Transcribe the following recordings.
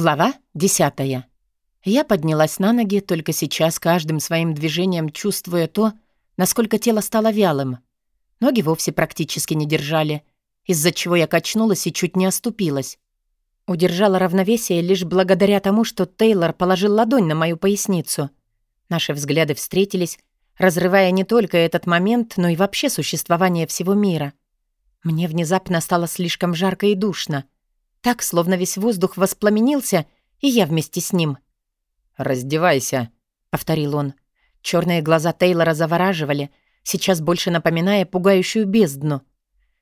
Глава десятая. Я поднялась на ноги, только сейчас каждым своим движением чувствуя то, насколько тело стало вялым. Ноги вовсе практически не держали, из-за чего я качнулась и чуть не оступилась. Удержала равновесие лишь благодаря тому, что Тейлор положил ладонь на мою поясницу. Наши взгляды встретились, разрывая не только этот момент, но и вообще существование всего мира. Мне внезапно стало слишком жарко и душно — так, словно весь воздух воспламенился, и я вместе с ним. «Раздевайся», — повторил он. Черные глаза Тейлора завораживали, сейчас больше напоминая пугающую бездну.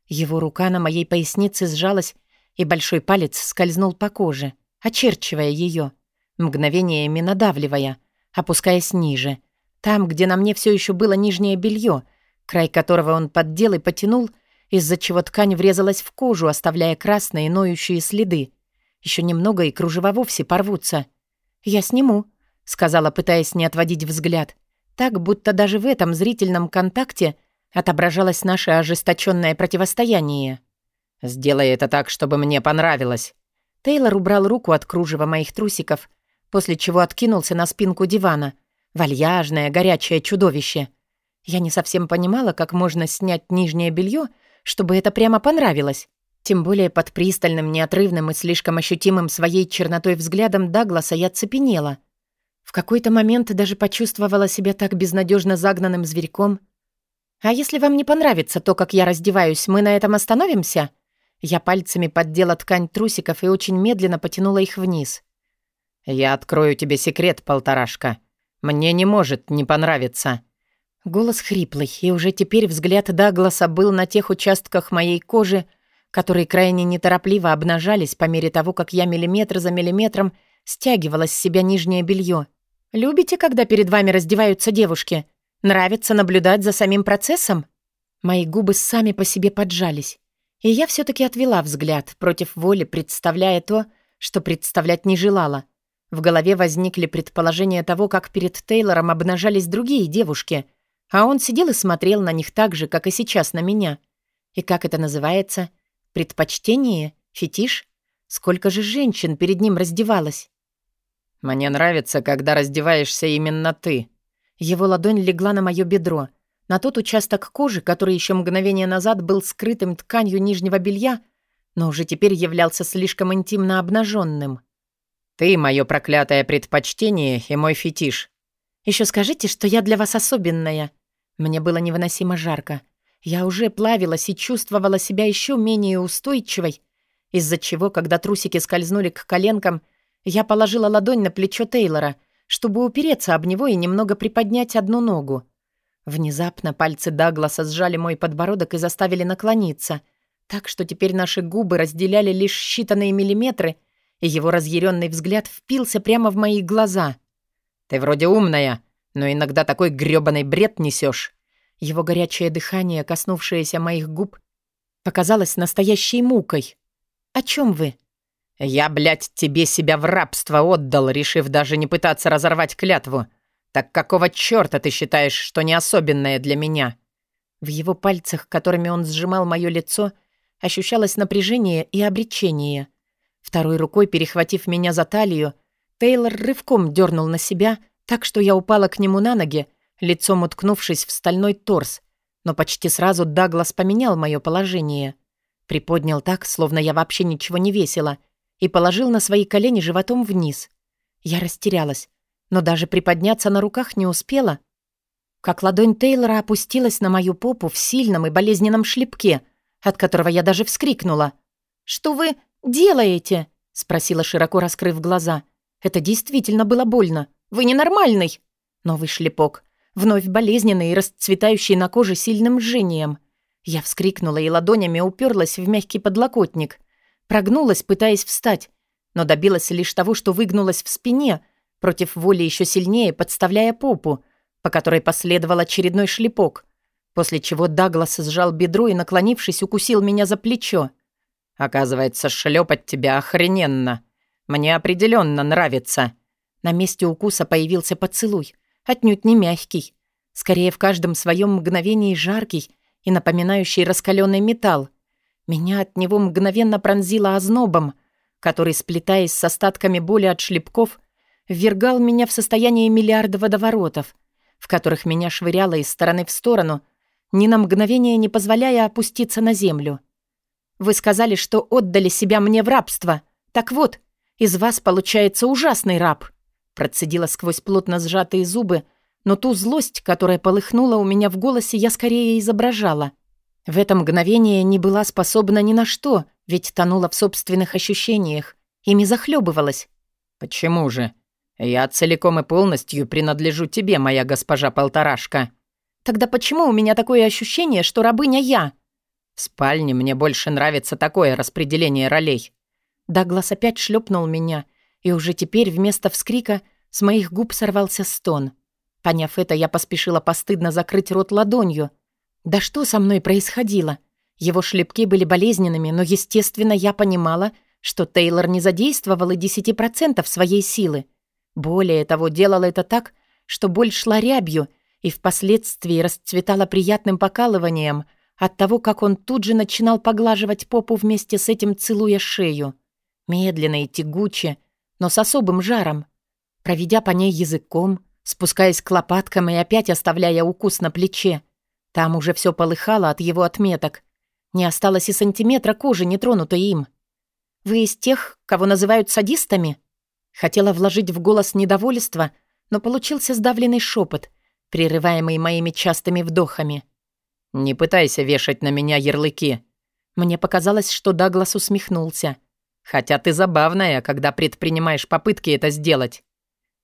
Его рука на моей пояснице сжалась, и большой палец скользнул по коже, очерчивая ее, мгновениями надавливая, опускаясь ниже. Там, где на мне все еще было нижнее белье, край которого он поддел и потянул — из-за чего ткань врезалась в кожу, оставляя красные ноющие следы. Еще немного, и кружева вовсе порвутся. «Я сниму», — сказала, пытаясь не отводить взгляд. Так, будто даже в этом зрительном контакте отображалось наше ожесточенное противостояние. «Сделай это так, чтобы мне понравилось». Тейлор убрал руку от кружева моих трусиков, после чего откинулся на спинку дивана. Вальяжное, горячее чудовище. Я не совсем понимала, как можно снять нижнее белье чтобы это прямо понравилось. Тем более под пристальным, неотрывным и слишком ощутимым своей чернотой взглядом Дагласа я цепенела. В какой-то момент даже почувствовала себя так безнадежно загнанным зверьком. «А если вам не понравится то, как я раздеваюсь, мы на этом остановимся?» Я пальцами поддела ткань трусиков и очень медленно потянула их вниз. «Я открою тебе секрет, полторашка. Мне не может не понравиться». Голос хриплый, и уже теперь взгляд Дагласа был на тех участках моей кожи, которые крайне неторопливо обнажались по мере того, как я миллиметр за миллиметром стягивала с себя нижнее белье. «Любите, когда перед вами раздеваются девушки? Нравится наблюдать за самим процессом?» Мои губы сами по себе поджались, и я все таки отвела взгляд, против воли представляя то, что представлять не желала. В голове возникли предположения того, как перед Тейлором обнажались другие девушки — а он сидел и смотрел на них так же, как и сейчас на меня. И как это называется? Предпочтение? Фетиш? Сколько же женщин перед ним раздевалось? «Мне нравится, когда раздеваешься именно ты». Его ладонь легла на мое бедро, на тот участок кожи, который еще мгновение назад был скрытым тканью нижнего белья, но уже теперь являлся слишком интимно обнаженным. «Ты — мое проклятое предпочтение и мой фетиш». Еще скажите, что я для вас особенная», мне было невыносимо жарко. Я уже плавилась и чувствовала себя еще менее устойчивой, из-за чего, когда трусики скользнули к коленкам, я положила ладонь на плечо Тейлора, чтобы упереться об него и немного приподнять одну ногу. Внезапно пальцы Дагласа сжали мой подбородок и заставили наклониться, так что теперь наши губы разделяли лишь считанные миллиметры, и его разъяренный взгляд впился прямо в мои глаза. «Ты вроде умная», но иногда такой грёбаный бред несешь. Его горячее дыхание, коснувшееся моих губ, показалось настоящей мукой. «О чем вы?» «Я, блядь, тебе себя в рабство отдал, решив даже не пытаться разорвать клятву. Так какого чёрта ты считаешь, что не особенное для меня?» В его пальцах, которыми он сжимал моё лицо, ощущалось напряжение и обречение. Второй рукой, перехватив меня за талию, Тейлор рывком дернул на себя, так что я упала к нему на ноги, лицом уткнувшись в стальной торс, но почти сразу Даглас поменял мое положение. Приподнял так, словно я вообще ничего не весила, и положил на свои колени животом вниз. Я растерялась, но даже приподняться на руках не успела, как ладонь Тейлора опустилась на мою попу в сильном и болезненном шлепке, от которого я даже вскрикнула. «Что вы делаете?» — спросила, широко раскрыв глаза. «Это действительно было больно. Вы ненормальный!» Новый шлепок. Вновь болезненный и расцветающий на коже сильным жжением. Я вскрикнула и ладонями уперлась в мягкий подлокотник. Прогнулась, пытаясь встать, но добилась лишь того, что выгнулась в спине, против воли еще сильнее подставляя попу, по которой последовал очередной шлепок, после чего Даглас сжал бедро и, наклонившись, укусил меня за плечо. «Оказывается, шлепать тебя охрененно. Мне определенно нравится», на месте укуса появился поцелуй, отнюдь не мягкий, скорее в каждом своем мгновении жаркий и напоминающий раскаленный металл. Меня от него мгновенно пронзило ознобом. который, сплетаясь с остатками боли от шлепков, ввергал меня в состояние миллиарда водоворотов, в которых меня швыряло из стороны в сторону, ни на мгновение не позволяя опуститься на землю. «Вы сказали, что отдали себя мне в рабство. Так вот, из вас получается ужасный раб», процедила сквозь плотно сжатые зубы, но ту злость, которая полыхнула у меня в голосе, я скорее изображала. В это мгновение не была способна ни на что, ведь тонула в собственных ощущениях, ими захлебывалась. «Почему же? Я целиком и полностью принадлежу тебе, моя госпожа Полторашка». «Тогда почему у меня такое ощущение, что рабыня я?» «В спальне мне больше нравится такое распределение ролей». Даглас опять шлепнул меня, и уже теперь вместо вскрика с моих губ сорвался стон. Поняв это, я поспешила постыдно закрыть рот ладонью. Да что со мной происходило? Его шлепки были болезненными, но, естественно, я понимала, что Тейлор не задействовал и 10% своей силы. Более того, делал это так, что боль шла рябью и впоследствии расцветала приятным покалыванием от того, как он тут же начинал поглаживать попу вместе с этим целуя шею. Медленно и тягуче, но с особым жаром. Проведя по ней языком, спускаясь к лопаткам и опять оставляя укус на плече. Там уже все полыхало от его отметок. Не осталось и сантиметра кожи, не тронутой им. «Вы из тех, кого называют садистами?» Хотела вложить в голос недовольство, но получился сдавленный шепот, прерываемый моими частыми вдохами. «Не пытайся вешать на меня ярлыки». Мне показалось, что Даглас усмехнулся. «Хотя ты забавная, когда предпринимаешь попытки это сделать.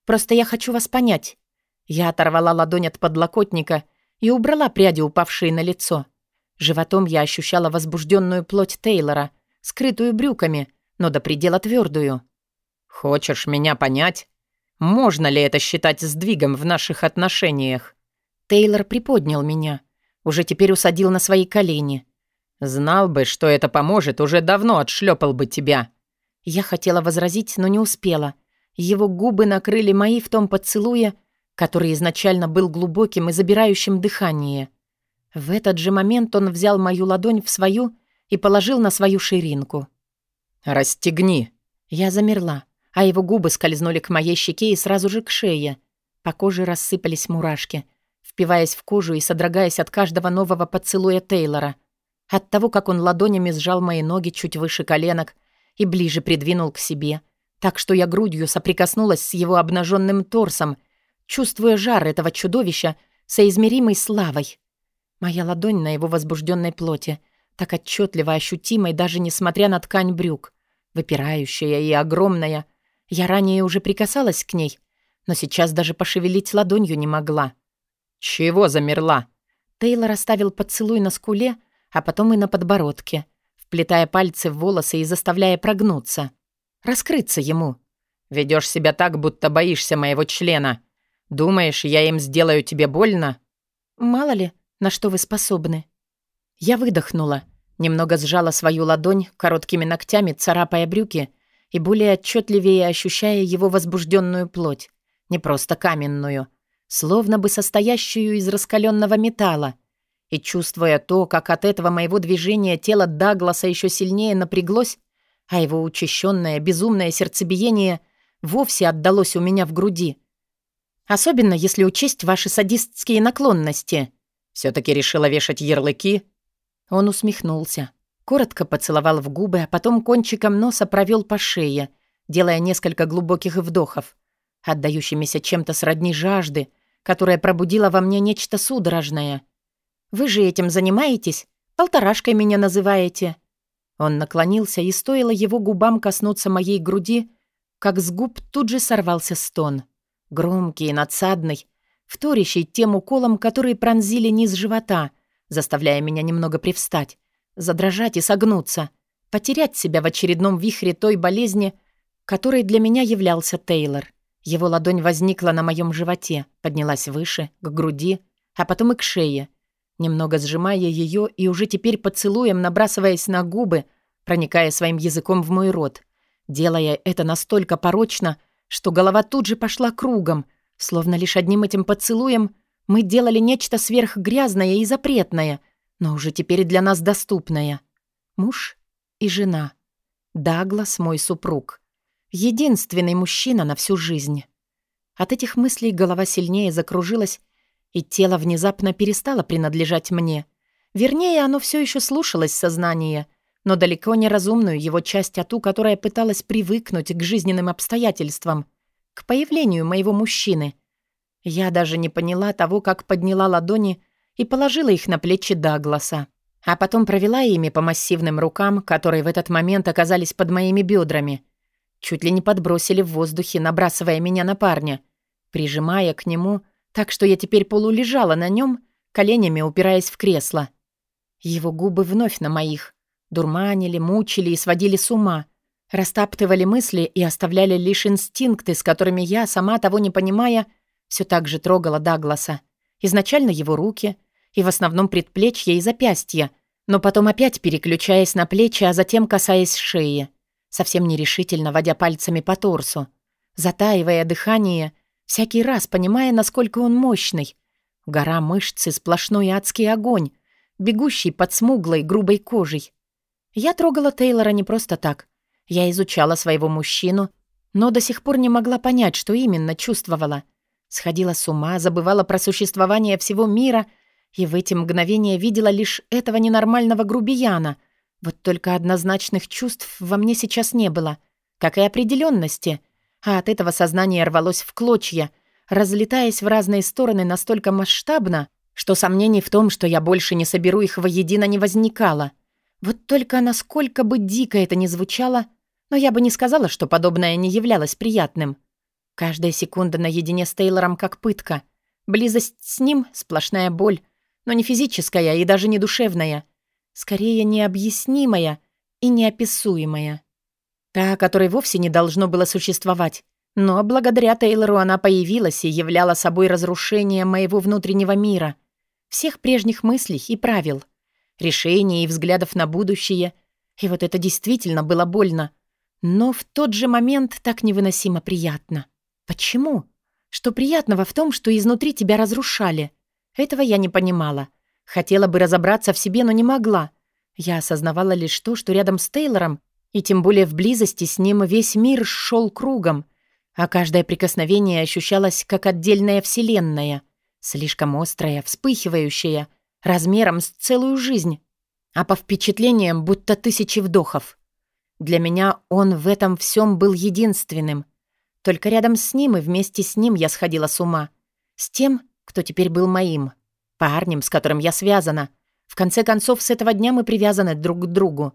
Просто я хочу вас понять». Я оторвала ладонь от подлокотника и убрала пряди, упавшие на лицо. Животом я ощущала возбужденную плоть Тейлора, скрытую брюками, но до предела твердую. «Хочешь меня понять? Можно ли это считать сдвигом в наших отношениях?» Тейлор приподнял меня. Уже теперь усадил на свои колени. «Знал бы, что это поможет, уже давно отшлепал бы тебя». Я хотела возразить, но не успела. Его губы накрыли мои в том поцелуе, который изначально был глубоким и забирающим дыхание. В этот же момент он взял мою ладонь в свою и положил на свою ширинку. «Расстегни!» Я замерла, а его губы скользнули к моей щеке и сразу же к шее. По коже рассыпались мурашки, впиваясь в кожу и содрогаясь от каждого нового поцелуя Тейлора. От того, как он ладонями сжал мои ноги чуть выше коленок и ближе придвинул к себе — так что я грудью соприкоснулась с его обнаженным торсом, чувствуя жар этого чудовища соизмеримой славой. Моя ладонь на его возбужденной плоти, так отчетливо ощутимой даже несмотря на ткань брюк, выпирающая и огромная. Я ранее уже прикасалась к ней, но сейчас даже пошевелить ладонью не могла. «Чего замерла?» Тейлор оставил поцелуй на скуле, а потом и на подбородке, вплетая пальцы в волосы и заставляя прогнуться. Раскрыться ему. Ведешь себя так, будто боишься моего члена. Думаешь, я им сделаю тебе больно? Мало ли, на что вы способны. Я выдохнула, немного сжала свою ладонь короткими ногтями, царапая брюки и более отчетливее ощущая его возбужденную плоть, не просто каменную, словно бы состоящую из раскаленного металла, и чувствуя то, как от этого моего движения тело Дагласа еще сильнее напряглось, а его учащенное, безумное сердцебиение вовсе отдалось у меня в груди. Особенно если учесть ваши садистские наклонности. все таки решила вешать ярлыки?» Он усмехнулся, коротко поцеловал в губы, а потом кончиком носа провел по шее, делая несколько глубоких вдохов, отдающимися чем-то сродни жажды, которая пробудила во мне нечто судорожное. «Вы же этим занимаетесь? Полторашкой меня называете?» Он наклонился, и стоило его губам коснуться моей груди, как с губ тут же сорвался стон. Громкий и надсадный, вторящий тем уколом, которые пронзили низ живота, заставляя меня немного привстать, задрожать и согнуться, потерять себя в очередном вихре той болезни, которой для меня являлся Тейлор. Его ладонь возникла на моем животе, поднялась выше, к груди, а потом и к шее, немного сжимая ее и уже теперь поцелуем, набрасываясь на губы, проникая своим языком в мой рот, делая это настолько порочно, что голова тут же пошла кругом, словно лишь одним этим поцелуем мы делали нечто сверхгрязное и запретное, но уже теперь для нас доступное. Муж и жена. Даглас мой супруг. Единственный мужчина на всю жизнь. От этих мыслей голова сильнее закружилась, и тело внезапно перестало принадлежать мне. Вернее, оно все еще слушалось сознание, но далеко не разумную его часть, а ту, которая пыталась привыкнуть к жизненным обстоятельствам, к появлению моего мужчины. Я даже не поняла того, как подняла ладони и положила их на плечи Дагласа, а потом провела ими по массивным рукам, которые в этот момент оказались под моими бедрами. Чуть ли не подбросили в воздухе, набрасывая меня на парня, прижимая к нему — так что я теперь полулежала на нем, коленями упираясь в кресло. Его губы вновь на моих. Дурманили, мучили и сводили с ума. Растаптывали мысли и оставляли лишь инстинкты, с которыми я, сама того не понимая, все так же трогала Дагласа. Изначально его руки, и в основном предплечья и запястья, но потом опять переключаясь на плечи, а затем касаясь шеи, совсем нерешительно водя пальцами по торсу, затаивая дыхание — всякий раз понимая, насколько он мощный. Гора мышц и сплошной адский огонь, бегущий под смуглой грубой кожей. Я трогала Тейлора не просто так. Я изучала своего мужчину, но до сих пор не могла понять, что именно чувствовала. Сходила с ума, забывала про существование всего мира и в эти мгновения видела лишь этого ненормального грубияна. Вот только однозначных чувств во мне сейчас не было, как и определенности — а от этого сознание рвалось в клочья, разлетаясь в разные стороны настолько масштабно, что сомнений в том, что я больше не соберу их воедино, не возникало. Вот только насколько бы дико это ни звучало, но я бы не сказала, что подобное не являлось приятным. Каждая секунда наедине с Тейлором как пытка. Близость с ним — сплошная боль, но не физическая и даже не душевная. Скорее, необъяснимая и неописуемая. Та, которой вовсе не должно было существовать. Но благодаря Тейлору она появилась и являла собой разрушение моего внутреннего мира, всех прежних мыслей и правил, решений и взглядов на будущее. И вот это действительно было больно. Но в тот же момент так невыносимо приятно. Почему? Что приятного в том, что изнутри тебя разрушали? Этого я не понимала. Хотела бы разобраться в себе, но не могла. Я осознавала лишь то, что рядом с Тейлором и тем более в близости с ним весь мир шел кругом, а каждое прикосновение ощущалось как отдельная вселенная, слишком острая, вспыхивающая, размером с целую жизнь, а по впечатлениям будто тысячи вдохов. Для меня он в этом всем был единственным. Только рядом с ним и вместе с ним я сходила с ума. С тем, кто теперь был моим. Парнем, с которым я связана. В конце концов, с этого дня мы привязаны друг к другу.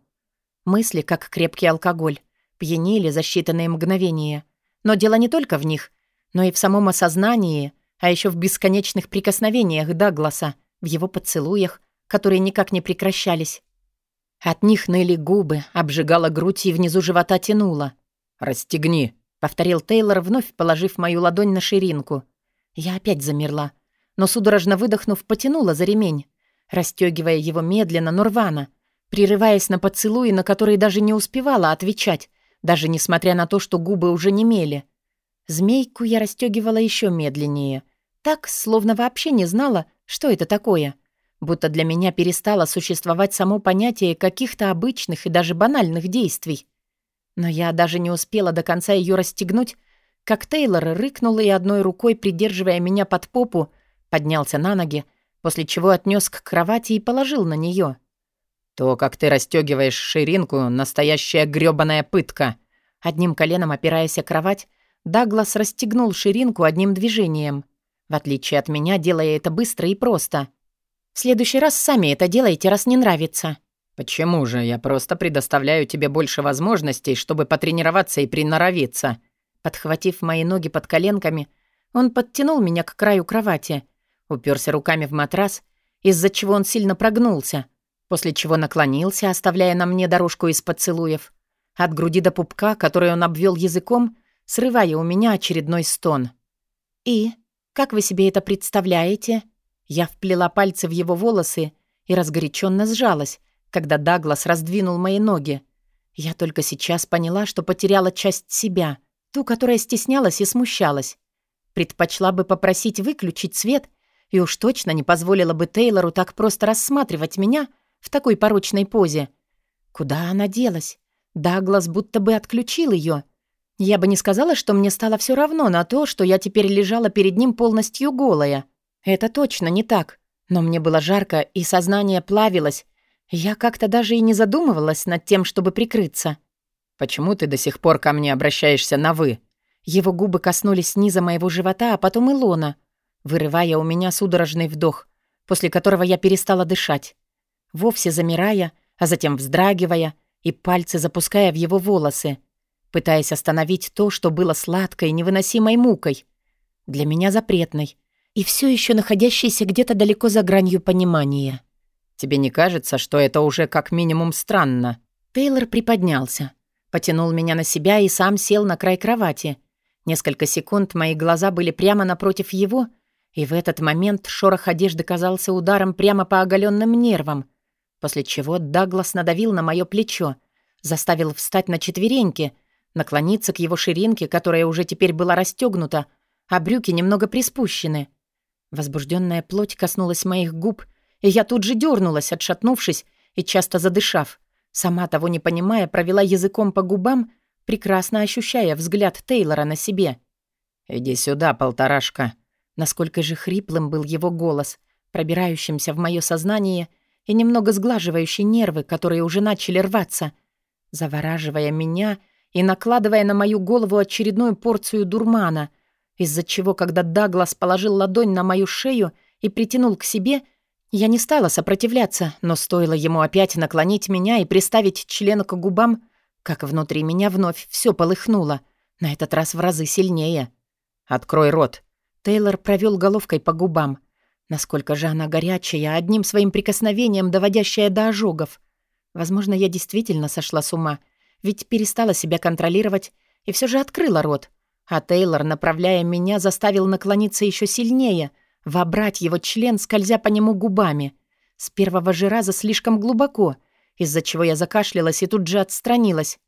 Мысли, как крепкий алкоголь, пьянили за считанные мгновения. Но дело не только в них, но и в самом осознании, а еще в бесконечных прикосновениях Дагласа, в его поцелуях, которые никак не прекращались. От них ныли губы, обжигала грудь и внизу живота тянуло. «Расстегни», — повторил Тейлор, вновь положив мою ладонь на ширинку. Я опять замерла, но судорожно выдохнув, потянула за ремень, расстегивая его медленно, но рвано — прерываясь на поцелуи, на которые даже не успевала отвечать, даже несмотря на то, что губы уже немели. Змейку я расстегивала еще медленнее, так, словно вообще не знала, что это такое. Будто для меня перестало существовать само понятие каких-то обычных и даже банальных действий. Но я даже не успела до конца ее расстегнуть, как Тейлор рыкнул и одной рукой, придерживая меня под попу, поднялся на ноги, после чего отнес к кровати и положил на нее. То, как ты расстегиваешь ширинку, настоящая грёбаная пытка. Одним коленом опираясь о кровать, Даглас расстегнул ширинку одним движением. В отличие от меня, делая это быстро и просто. «В следующий раз сами это делайте, раз не нравится». «Почему же? Я просто предоставляю тебе больше возможностей, чтобы потренироваться и приноровиться». Подхватив мои ноги под коленками, он подтянул меня к краю кровати, уперся руками в матрас, из-за чего он сильно прогнулся — после чего наклонился, оставляя на мне дорожку из поцелуев. От груди до пупка, который он обвел языком, срывая у меня очередной стон. «И? Как вы себе это представляете?» Я вплела пальцы в его волосы и разгоряченно сжалась, когда Даглас раздвинул мои ноги. Я только сейчас поняла, что потеряла часть себя, ту, которая стеснялась и смущалась. Предпочла бы попросить выключить свет и уж точно не позволила бы Тейлору так просто рассматривать меня — в такой порочной позе. Куда она делась? Даглас будто бы отключил ее. Я бы не сказала, что мне стало все равно на то, что я теперь лежала перед ним полностью голая. Это точно не так. Но мне было жарко, и сознание плавилось. Я как-то даже и не задумывалась над тем, чтобы прикрыться. «Почему ты до сих пор ко мне обращаешься на «вы»?» Его губы коснулись низа моего живота, а потом и лона, вырывая у меня судорожный вдох, после которого я перестала дышать. Вовсе замирая, а затем вздрагивая и пальцы запуская в его волосы, пытаясь остановить то, что было сладкой, невыносимой мукой. Для меня запретной и все еще находящейся где-то далеко за гранью понимания. «Тебе не кажется, что это уже как минимум странно?» Тейлор приподнялся, потянул меня на себя и сам сел на край кровати. Несколько секунд мои глаза были прямо напротив его, и в этот момент шорох одежды казался ударом прямо по оголенным нервам, после чего Даглас надавил на мое плечо, заставил встать на четвереньки, наклониться к его ширинке, которая уже теперь была расстегнута, а брюки немного приспущены. Возбужденная плоть коснулась моих губ, и я тут же дернулась, отшатнувшись и часто задышав. Сама того не понимая, провела языком по губам, прекрасно ощущая взгляд Тейлора на себе. «Иди сюда, полторашка». Насколько же хриплым был его голос, пробирающимся в мое сознание и немного сглаживающий нервы, которые уже начали рваться, завораживая меня и накладывая на мою голову очередную порцию дурмана, из-за чего, когда Даглас положил ладонь на мою шею и притянул к себе — я не стала сопротивляться, но стоило ему опять наклонить меня и приставить член к губам, как внутри меня вновь все полыхнуло, на этот раз в разы сильнее. «Открой рот». Тейлор провел головкой по губам. Насколько же она горячая, одним своим прикосновением доводящая до ожогов. Возможно, я действительно сошла с ума, ведь перестала себя контролировать и все же открыла рот. А Тейлор, направляя меня, заставил наклониться еще сильнее — вобрать его член, скользя по нему губами. С первого же раза слишком глубоко, из-за чего я закашлялась и тут же отстранилась.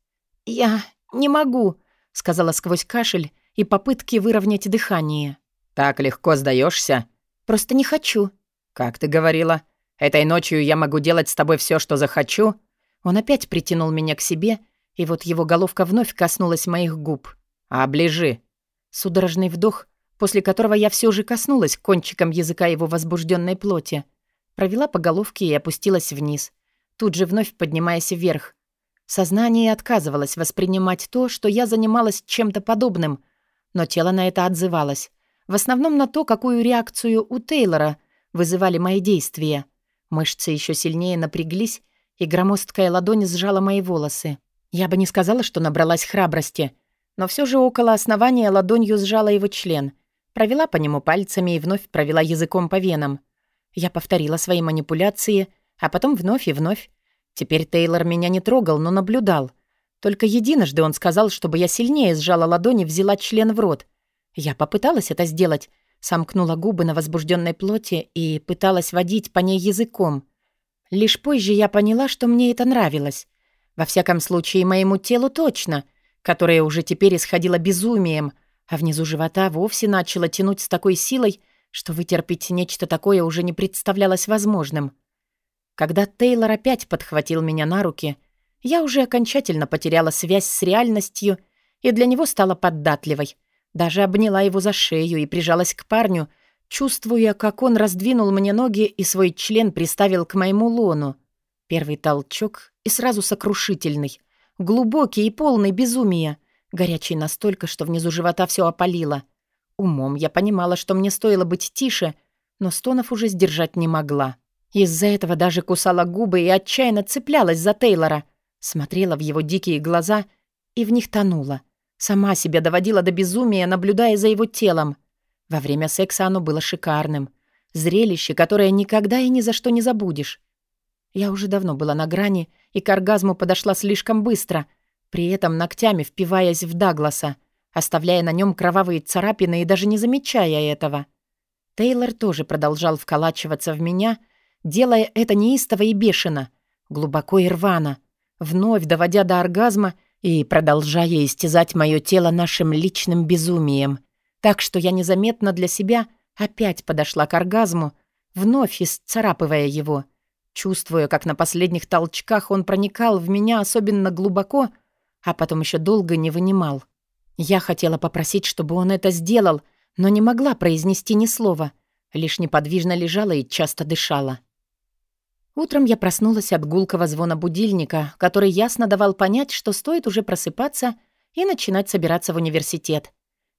«Я не могу», — сказала сквозь кашель и попытки выровнять дыхание. «Так легко сдаешься? «Просто не хочу». «Как ты говорила? Этой ночью я могу делать с тобой все, что захочу?» Он опять притянул меня к себе, и вот его головка вновь коснулась моих губ. «Оближи». Судорожный вдох, после которого я все же коснулась кончиком языка его возбужденной плоти. Провела по головке и опустилась вниз, тут же вновь поднимаясь вверх. Сознание отказывалось воспринимать то, что я занималась чем-то подобным, но тело на это отзывалось. В основном на то, какую реакцию у Тейлора вызывали мои действия. Мышцы еще сильнее напряглись, и громоздкая ладонь сжала мои волосы. Я бы не сказала, что набралась храбрости, но все же около основания ладонью сжала его член — Провела по нему пальцами и вновь провела языком по венам. Я повторила свои манипуляции, а потом вновь и вновь. Теперь Тейлор меня не трогал, но наблюдал. Только единожды он сказал, чтобы я сильнее сжала ладони взяла член в рот. Я попыталась это сделать, сомкнула губы на возбужденной плоти и пыталась водить по ней языком. Лишь позже я поняла, что мне это нравилось. Во всяком случае, моему телу точно, которое уже теперь исходило безумием — а внизу живота вовсе начало тянуть с такой силой, что вытерпеть нечто такое уже не представлялось возможным. Когда Тейлор опять подхватил меня на руки, я уже окончательно потеряла связь с реальностью и для него стала поддатливой. Даже обняла его за шею и прижалась к парню, чувствуя, как он раздвинул мне ноги и свой член приставил к моему лону. Первый толчок и сразу сокрушительный, глубокий и полный безумия. Горячий настолько, что внизу живота все опалило. Умом я понимала, что мне стоило быть тише, но стонов уже сдержать не могла. Из-за этого даже кусала губы и отчаянно цеплялась за Тейлора. Смотрела в его дикие глаза и в них тонула. Сама себя доводила до безумия, наблюдая за его телом. Во время секса оно было шикарным. Зрелище, которое никогда и ни за что не забудешь. Я уже давно была на грани, и к оргазму подошла слишком быстро — при этом ногтями впиваясь в Дагласа, оставляя на нем кровавые царапины и даже не замечая этого. Тейлор тоже продолжал вколачиваться в меня, делая это неистово и бешено, глубоко и рвано, вновь доводя до оргазма и продолжая истязать мое тело нашим личным безумием. Так что я незаметно для себя опять подошла к оргазму, вновь исцарапывая его, чувствуя, как на последних толчках он проникал в меня особенно глубоко — а потом еще долго не вынимал. Я хотела попросить, чтобы он это сделал, но не могла произнести ни слова, лишь неподвижно лежала и часто дышала. Утром я проснулась от гулкого звона будильника, который ясно давал понять, что стоит уже просыпаться и начинать собираться в университет.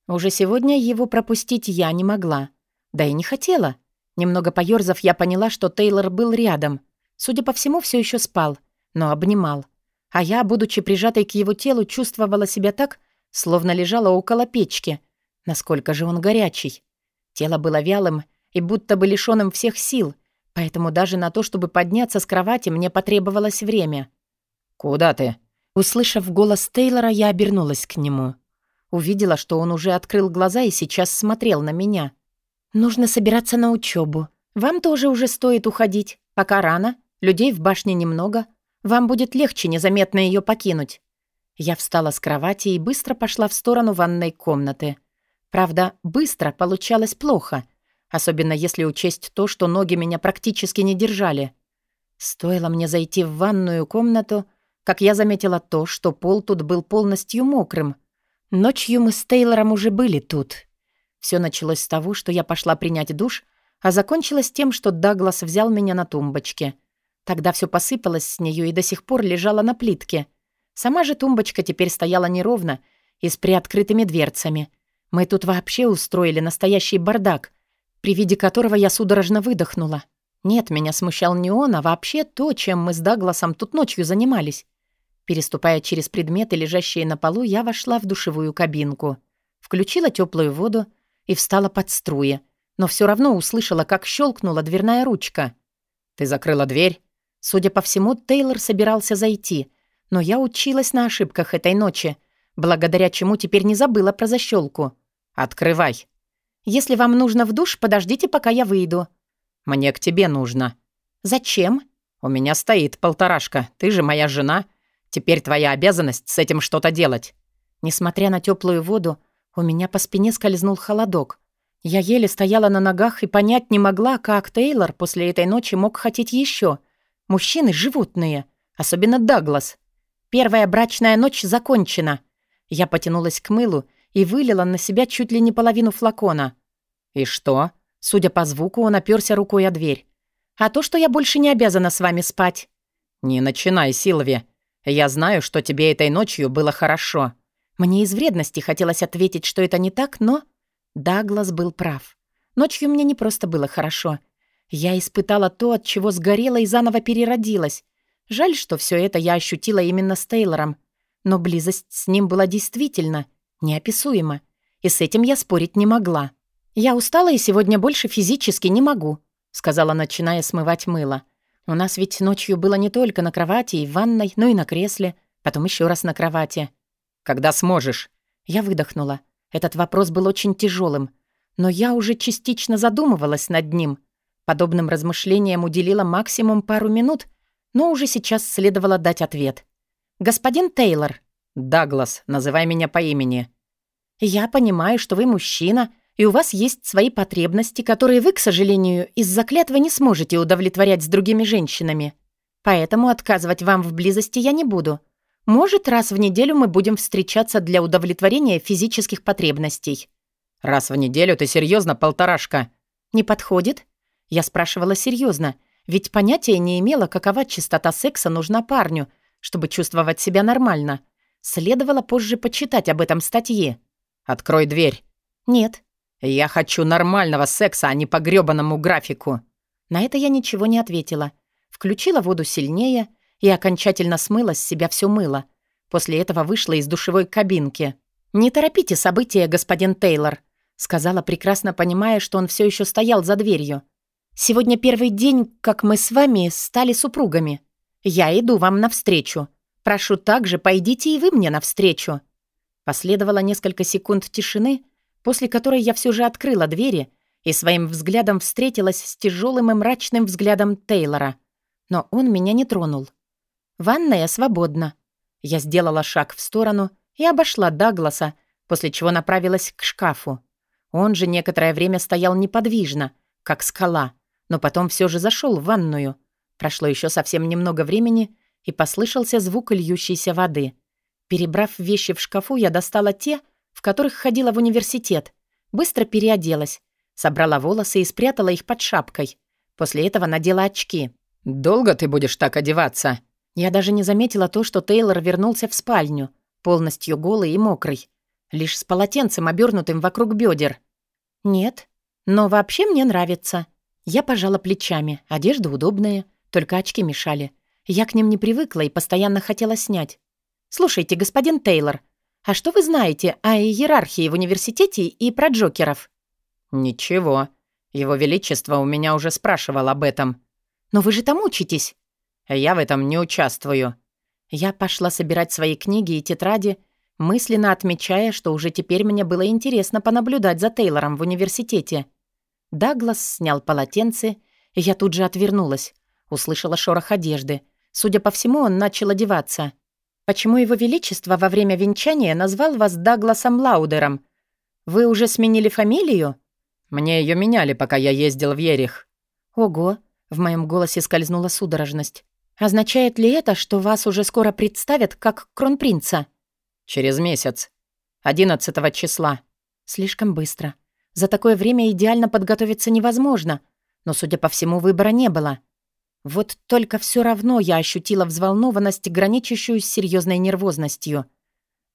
Уже сегодня его пропустить я не могла. Да и не хотела. Немного поёрзав, я поняла, что Тейлор был рядом. Судя по всему, все еще спал, но обнимал. А я, будучи прижатой к его телу, чувствовала себя так, словно лежала около печки. Насколько же он горячий. Тело было вялым и будто бы лишённым всех сил, поэтому даже на то, чтобы подняться с кровати, мне потребовалось время. «Куда ты?» Услышав голос Тейлора, я обернулась к нему. Увидела, что он уже открыл глаза и сейчас смотрел на меня. «Нужно собираться на учебу. Вам тоже уже стоит уходить. Пока рано, людей в башне немного. Вам будет легче незаметно ее покинуть». Я встала с кровати и быстро пошла в сторону ванной комнаты. Правда, быстро получалось плохо, особенно если учесть то, что ноги меня практически не держали. Стоило мне зайти в ванную комнату, как я заметила то, что пол тут был полностью мокрым — Ночью мы с Тейлором уже были тут. Все началось с того, что я пошла принять душ, а закончилось тем, что Даглас взял меня на тумбочке. Тогда все посыпалось с нее и до сих пор лежало на плитке. Сама же тумбочка теперь стояла неровно и с приоткрытыми дверцами. Мы тут вообще устроили настоящий бардак, при виде которого я судорожно выдохнула. Нет, меня смущал не он, а вообще то, чем мы с Дагласом тут ночью занимались. Переступая через предметы, лежащие на полу, я вошла в душевую кабинку. Включила теплую воду и встала под струи, но все равно услышала, как щелкнула дверная ручка. «Ты закрыла дверь?» Судя по всему, Тейлор собирался зайти, но я училась на ошибках этой ночи, благодаря чему теперь не забыла про защелку. «Открывай». «Если вам нужно в душ, подождите, пока я выйду». «Мне к тебе нужно». «Зачем?» «У меня стоит полторашка. Ты же моя жена. Теперь твоя обязанность с этим что-то делать». Несмотря на теплую воду, у меня по спине скользнул холодок. Я еле стояла на ногах и понять не могла, как Тейлор после этой ночи мог хотеть еще. Мужчины — животные, особенно Даглас. Первая брачная ночь закончена. Я потянулась к мылу и вылила на себя чуть ли не половину флакона. «И что?» Судя по звуку, он оперся рукой о дверь. «А то, что я больше не обязана с вами спать». «Не начинай, Силви. Я знаю, что тебе этой ночью было хорошо». Мне из вредности хотелось ответить, что это не так, но... Даглас был прав. Ночью мне не просто было хорошо. Я испытала то, от чего сгорела и заново переродилась. Жаль, что все это я ощутила именно с Тейлором. Но близость с ним была действительно неописуема. И с этим я спорить не могла. «Я устала и сегодня больше физически не могу», — сказала, начиная смывать мыло. У нас ведь ночью было не только на кровати и в ванной, но и на кресле, потом еще раз на кровати. Когда сможешь? Я выдохнула. Этот вопрос был очень тяжелым, но я уже частично задумывалась над ним. Подобным размышлениям уделила максимум пару минут, но уже сейчас следовало дать ответ. «Господин Тейлор». «Даглас, называй меня по имени». «Я понимаю, что вы мужчина, и у вас есть свои потребности, которые вы, к сожалению, из-за клятвы не сможете удовлетворять с другими женщинами. Поэтому отказывать вам в близости я не буду. Может, раз в неделю мы будем встречаться для удовлетворения физических потребностей». «Раз в неделю ты серьезно, полторашка?» «Не подходит?» Я спрашивала серьезно, ведь понятия не имела, какова частота секса нужна парню, чтобы чувствовать себя нормально. Следовало позже почитать об этом статье. «Открой дверь». «Нет». «Я хочу нормального секса, а не по грёбаному графику». На это я ничего не ответила. Включила воду сильнее и окончательно смыла с себя все мыло. После этого вышла из душевой кабинки. «Не торопите события, господин Тейлор», сказала, прекрасно понимая, что он все еще стоял за дверью. «Сегодня первый день, как мы с вами стали супругами. Я иду вам навстречу. Прошу также, пойдите и вы мне навстречу». Последовало несколько секунд тишины, после которой я все же открыла двери и своим взглядом встретилась с тяжелым и мрачным взглядом Тейлора. Но он меня не тронул. «Ванная свободна». Я сделала шаг в сторону и обошла Дагласа, после чего направилась к шкафу. Он же некоторое время стоял неподвижно, как скала, но потом все же зашел в ванную. Прошло еще совсем немного времени, и послышался звук льющейся воды. Перебрав вещи в шкафу, я достала те, в которых ходила в университет. Быстро переоделась. Собрала волосы и спрятала их под шапкой. После этого надела очки. «Долго ты будешь так одеваться?» Я даже не заметила то, что Тейлор вернулся в спальню, полностью голый и мокрый, лишь с полотенцем, обернутым вокруг бедер. «Нет, но вообще мне нравится». Я пожала плечами, одежда удобная, только очки мешали. Я к ним не привыкла и постоянно хотела снять. «Слушайте, господин Тейлор, а что вы знаете о иерархии в университете и про Джокеров?» «Ничего. Его Величество у меня уже спрашивал об этом». «Но вы же там учитесь». «Я в этом не участвую». Я пошла собирать свои книги и тетради, мысленно отмечая, что уже теперь мне было интересно понаблюдать за Тейлором в университете. Даглас снял полотенце, и я тут же отвернулась. Услышала шорох одежды. Судя по всему, он начал одеваться. «Почему его величество во время венчания назвал вас Дагласом Лаудером? Вы уже сменили фамилию?» Мне ее меняли, пока я ездил в Ерих». «Ого!» — в моем голосе скользнула судорожность. «Означает ли это, что вас уже скоро представят как кронпринца?» «Через месяц. Одиннадцатого числа». «Слишком быстро. За такое время идеально подготовиться невозможно. Но, судя по всему, выбора не было. Вот только все равно я ощутила взволнованность, граничащую с серьезной нервозностью.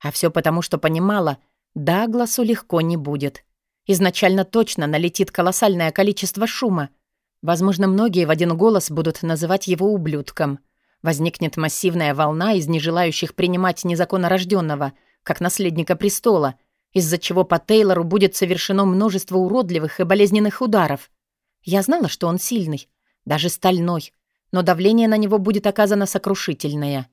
А все потому, что понимала, Дагласу легко не будет. Изначально точно налетит колоссальное количество шума. Возможно, многие в один голос будут называть его ублюдком. Возникнет массивная волна из нежелающих принимать незаконно рожденного, как наследника престола, из-за чего по Тейлору будет совершено множество уродливых и болезненных ударов. Я знала, что он сильный, даже стальной, но давление на него будет оказано сокрушительное.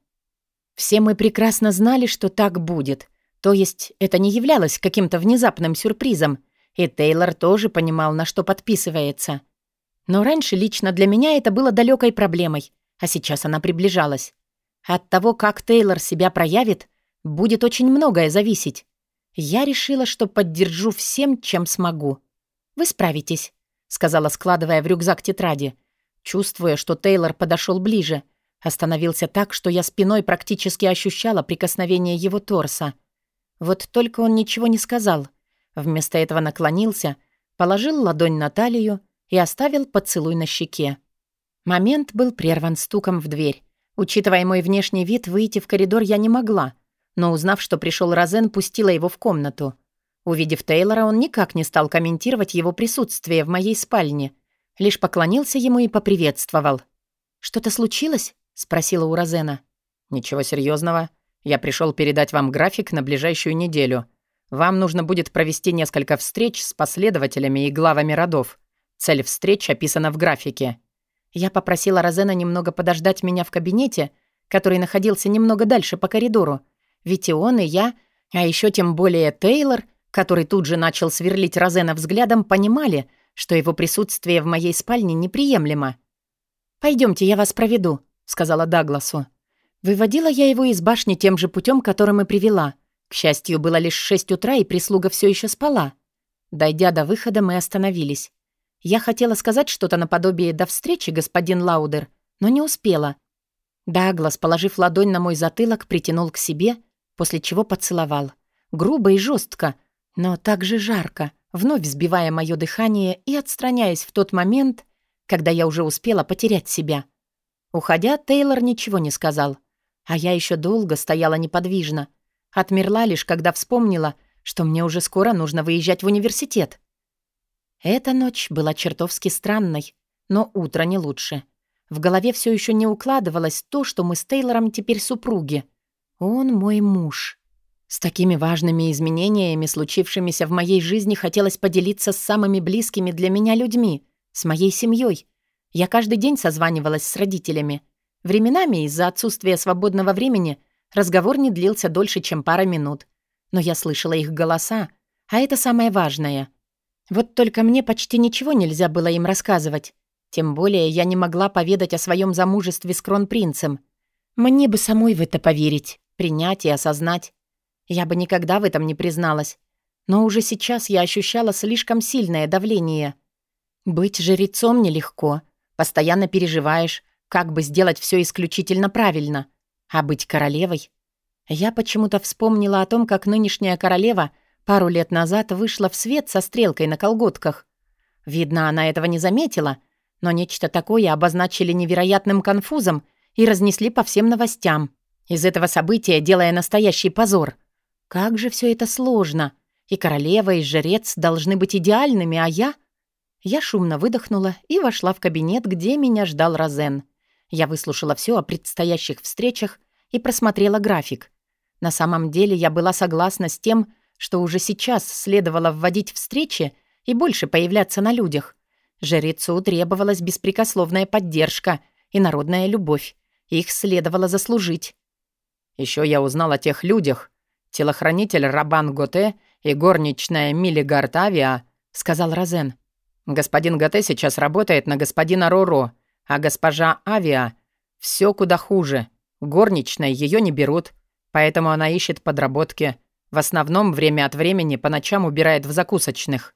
Все мы прекрасно знали, что так будет. То есть это не являлось каким-то внезапным сюрпризом — и Тейлор тоже понимал, на что подписывается. Но раньше лично для меня это было далекой проблемой, а сейчас она приближалась. От того, как Тейлор себя проявит, будет очень многое зависеть. Я решила, что поддержу всем, чем смогу. «Вы справитесь», — сказала, складывая в рюкзак тетради. Чувствуя, что Тейлор подошел ближе, остановился так, что я спиной практически ощущала прикосновение его торса. Вот только он ничего не сказал — Вместо этого наклонился, положил ладонь на талию и оставил поцелуй на щеке. Момент был прерван стуком в дверь. Учитывая мой внешний вид, выйти в коридор я не могла, но узнав, что пришел Розен, пустила его в комнату. Увидев Тейлора, он никак не стал комментировать его присутствие в моей спальне, лишь поклонился ему и поприветствовал. «Что-то случилось?» — спросила у Розена. «Ничего серьезного. Я пришел передать вам график на ближайшую неделю. Вам нужно будет провести несколько встреч с последователями и главами родов. Цель встреч описана в графике. Я попросила Розена немного подождать меня в кабинете, который находился немного дальше по коридору. Ведь и он, и я, а еще тем более Тейлор, который тут же начал сверлить Розена взглядом, понимали, что его присутствие в моей спальне неприемлемо. «Пойдемте, я вас проведу», — сказала Дагласу. Выводила я его из башни тем же путем, которым и привела — к счастью, было лишь шесть утра, и прислуга все еще спала. Дойдя до выхода, мы остановились. Я хотела сказать что-то наподобие «до встречи, господин Лаудер», но не успела. Даглас, положив ладонь на мой затылок, притянул к себе, после чего поцеловал. Грубо и жестко, но также жарко, вновь сбивая мое дыхание и отстраняясь в тот момент, когда я уже успела потерять себя. Уходя, Тейлор ничего не сказал, а я еще долго стояла неподвижно, Отмерла лишь, когда вспомнила, что мне уже скоро нужно выезжать в университет. Эта ночь была чертовски странной, но утро не лучше. В голове все еще не укладывалось то, что мы с Тейлором теперь супруги. Он мой муж. С такими важными изменениями, случившимися в моей жизни, хотелось поделиться с самыми близкими для меня людьми, с моей семьей. Я каждый день созванивалась с родителями. Временами из-за отсутствия свободного времени Разговор не длился дольше, чем пара минут. Но я слышала их голоса, а это самое важное. Вот только мне почти ничего нельзя было им рассказывать. Тем более я не могла поведать о своем замужестве с кронпринцем. Мне бы самой в это поверить, принять и осознать. Я бы никогда в этом не призналась. Но уже сейчас я ощущала слишком сильное давление. Быть жрецом нелегко. Постоянно переживаешь, как бы сделать все исключительно правильно. А быть королевой? Я почему-то вспомнила о том, как нынешняя королева пару лет назад вышла в свет со стрелкой на колготках. Видно, она этого не заметила, но нечто такое обозначили невероятным конфузом и разнесли по всем новостям. Из этого события делая настоящий позор. Как же все это сложно. И королева, и жрец должны быть идеальными, а я... Я шумно выдохнула и вошла в кабинет, где меня ждал Розен. Я выслушала все о предстоящих встречах и просмотрела график. На самом деле я была согласна с тем, что уже сейчас следовало вводить встречи и больше появляться на людях. Жрецу требовалась беспрекословная поддержка и народная любовь. Их следовало заслужить. Еще я узнал о тех людях. Телохранитель Рабан Готе и горничная Мили Гартавиа, сказал Розен. Господин Готе сейчас работает на господина Роро, а госпожа Авиа все куда хуже. Горничной ее не берут, поэтому она ищет подработки. В основном время от времени по ночам убирает в закусочных.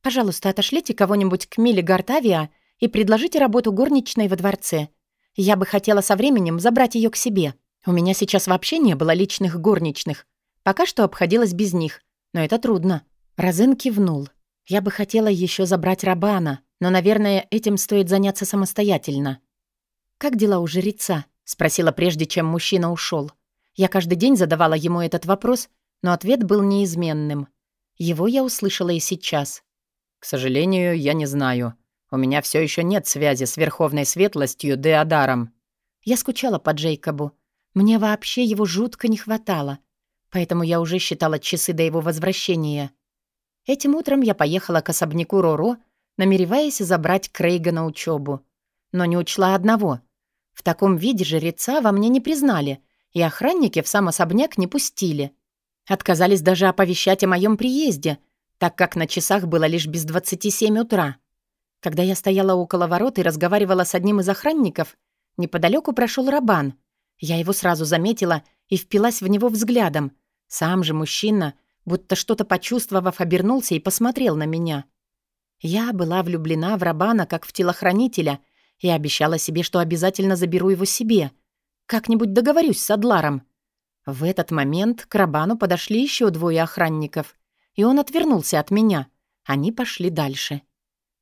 «Пожалуйста, отошлите кого-нибудь к Миле Гартавиа и предложите работу горничной во дворце. Я бы хотела со временем забрать ее к себе. У меня сейчас вообще не было личных горничных. Пока что обходилась без них, но это трудно». Розен кивнул. «Я бы хотела еще забрать Рабана, но, наверное, этим стоит заняться самостоятельно». «Как дела у жреца?» — спросила прежде, чем мужчина ушел. Я каждый день задавала ему этот вопрос, но ответ был неизменным. Его я услышала и сейчас. «К сожалению, я не знаю. У меня все еще нет связи с Верховной Светлостью Деодаром». Я скучала по Джейкобу. Мне вообще его жутко не хватало. Поэтому я уже считала часы до его возвращения. Этим утром я поехала к особняку Роро, намереваясь забрать Крейга на учебу. Но не учла одного. В таком виде жреца во мне не признали, и охранники в сам особняк не пустили. Отказались даже оповещать о моем приезде, так как на часах было лишь без 27 утра. Когда я стояла около ворот и разговаривала с одним из охранников, неподалеку прошел Рабан. Я его сразу заметила и впилась в него взглядом. Сам же мужчина, будто что-то почувствовав, обернулся и посмотрел на меня. Я была влюблена в Рабана как в телохранителя и обещала себе, что обязательно заберу его себе. Как-нибудь договорюсь с Адларом. В этот момент к Рабану подошли еще двое охранников, и он отвернулся от меня. Они пошли дальше.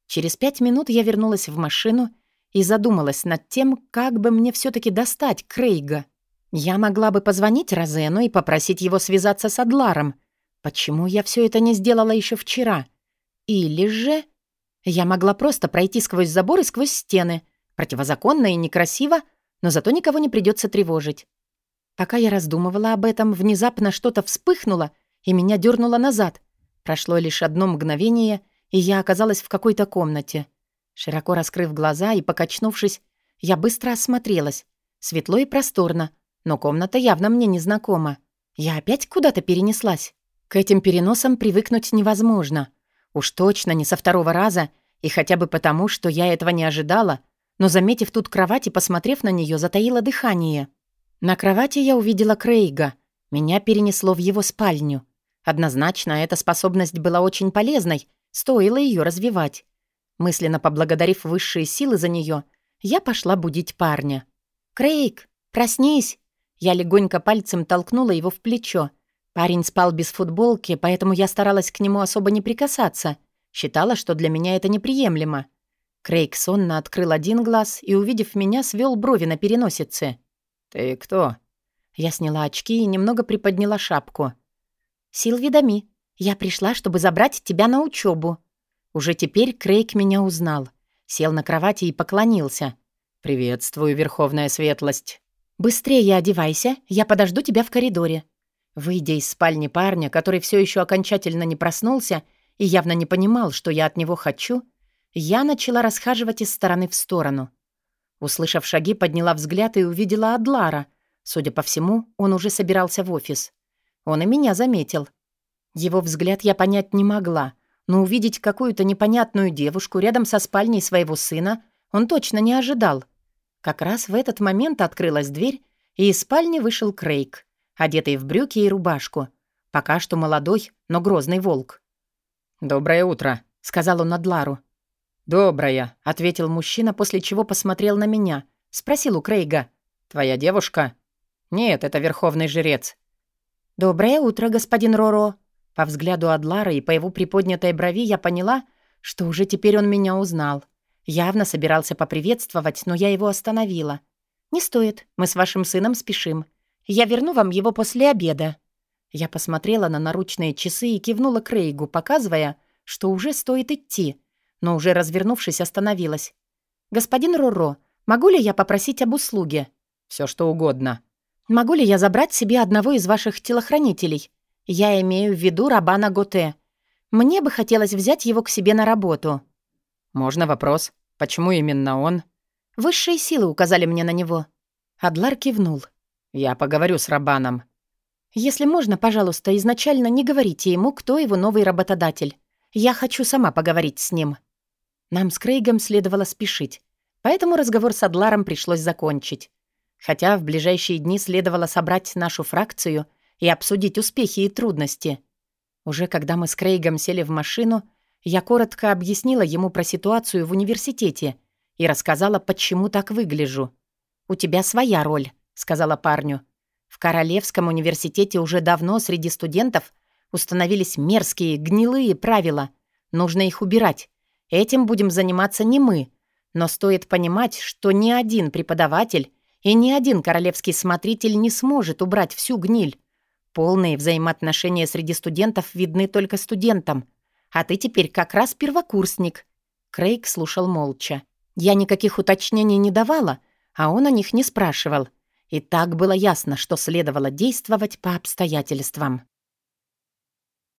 Через пять минут я вернулась в машину и задумалась над тем, как бы мне все таки достать Крейга. Я могла бы позвонить Розену и попросить его связаться с Адларом. Почему я все это не сделала еще вчера? Или же... Я могла просто пройти сквозь забор и сквозь стены. Противозаконно и некрасиво, но зато никого не придется тревожить. Пока я раздумывала об этом, внезапно что-то вспыхнуло, и меня дернуло назад. Прошло лишь одно мгновение, и я оказалась в какой-то комнате. Широко раскрыв глаза и покачнувшись, я быстро осмотрелась. Светло и просторно, но комната явно мне незнакома. Я опять куда-то перенеслась. К этим переносам привыкнуть невозможно. Уж точно не со второго раза, и хотя бы потому, что я этого не ожидала, но, заметив тут кровать и посмотрев на нее, затаила дыхание. На кровати я увидела Крейга. Меня перенесло в его спальню. Однозначно, эта способность была очень полезной, стоило ее развивать. Мысленно поблагодарив высшие силы за нее, я пошла будить парня. «Крейг, проснись!» Я легонько пальцем толкнула его в плечо. Парень спал без футболки, поэтому я старалась к нему особо не прикасаться. Считала, что для меня это неприемлемо. Крейг сонно открыл один глаз и, увидев меня, свел брови на переносице. «Ты кто?» Я сняла очки и немного приподняла шапку. «Силви Дами, я пришла, чтобы забрать тебя на учебу. Уже теперь Крейг меня узнал. Сел на кровати и поклонился. «Приветствую, Верховная Светлость». «Быстрее одевайся, я подожду тебя в коридоре». Выйдя из спальни парня, который все еще окончательно не проснулся и явно не понимал, что я от него хочу, я начала расхаживать из стороны в сторону. Услышав шаги, подняла взгляд и увидела Адлара. Судя по всему, он уже собирался в офис. Он и меня заметил. Его взгляд я понять не могла, но увидеть какую-то непонятную девушку рядом со спальней своего сына он точно не ожидал. Как раз в этот момент открылась дверь, и из спальни вышел Крейг, одетый в брюки и рубашку. Пока что молодой, но грозный волк. «Доброе утро», — сказал он Адлару. «Доброе», — ответил мужчина, после чего посмотрел на меня. Спросил у Крейга. «Твоя девушка?» «Нет, это верховный жрец. «Доброе утро, господин Роро». По взгляду Адлара и по его приподнятой брови я поняла, что уже теперь он меня узнал. Явно собирался поприветствовать, но я его остановила. «Не стоит, мы с вашим сыном спешим. Я верну вам его после обеда». Я посмотрела на наручные часы и кивнула Крейгу, показывая, что уже стоит идти, но уже развернувшись, остановилась. «Господин Роро, могу ли я попросить об услуге?» «Все что угодно». «Могу ли я забрать себе одного из ваших телохранителей? Я имею в виду Рабана Готе. Мне бы хотелось взять его к себе на работу». «Можно вопрос? Почему именно он?» «Высшие силы указали мне на него». Адлар кивнул. «Я поговорю с Рабаном». «Если можно, пожалуйста, изначально не говорите ему, кто его новый работодатель. Я хочу сама поговорить с ним». Нам с Крейгом следовало спешить, поэтому разговор с Адларом пришлось закончить. Хотя в ближайшие дни следовало собрать нашу фракцию и обсудить успехи и трудности. Уже когда мы с Крейгом сели в машину, я коротко объяснила ему про ситуацию в университете и рассказала, почему так выгляжу. «У тебя своя роль», — сказала парню. «В Королевском университете уже давно среди студентов установились мерзкие, гнилые правила. Нужно их убирать. Этим будем заниматься не мы. Но стоит понимать, что ни один преподаватель и ни один королевский смотритель не сможет убрать всю гниль. Полные взаимоотношения среди студентов видны только студентам. А ты теперь как раз первокурсник». Крейг слушал молча. Я никаких уточнений не давала, а он о них не спрашивал. И так было ясно, что следовало действовать по обстоятельствам.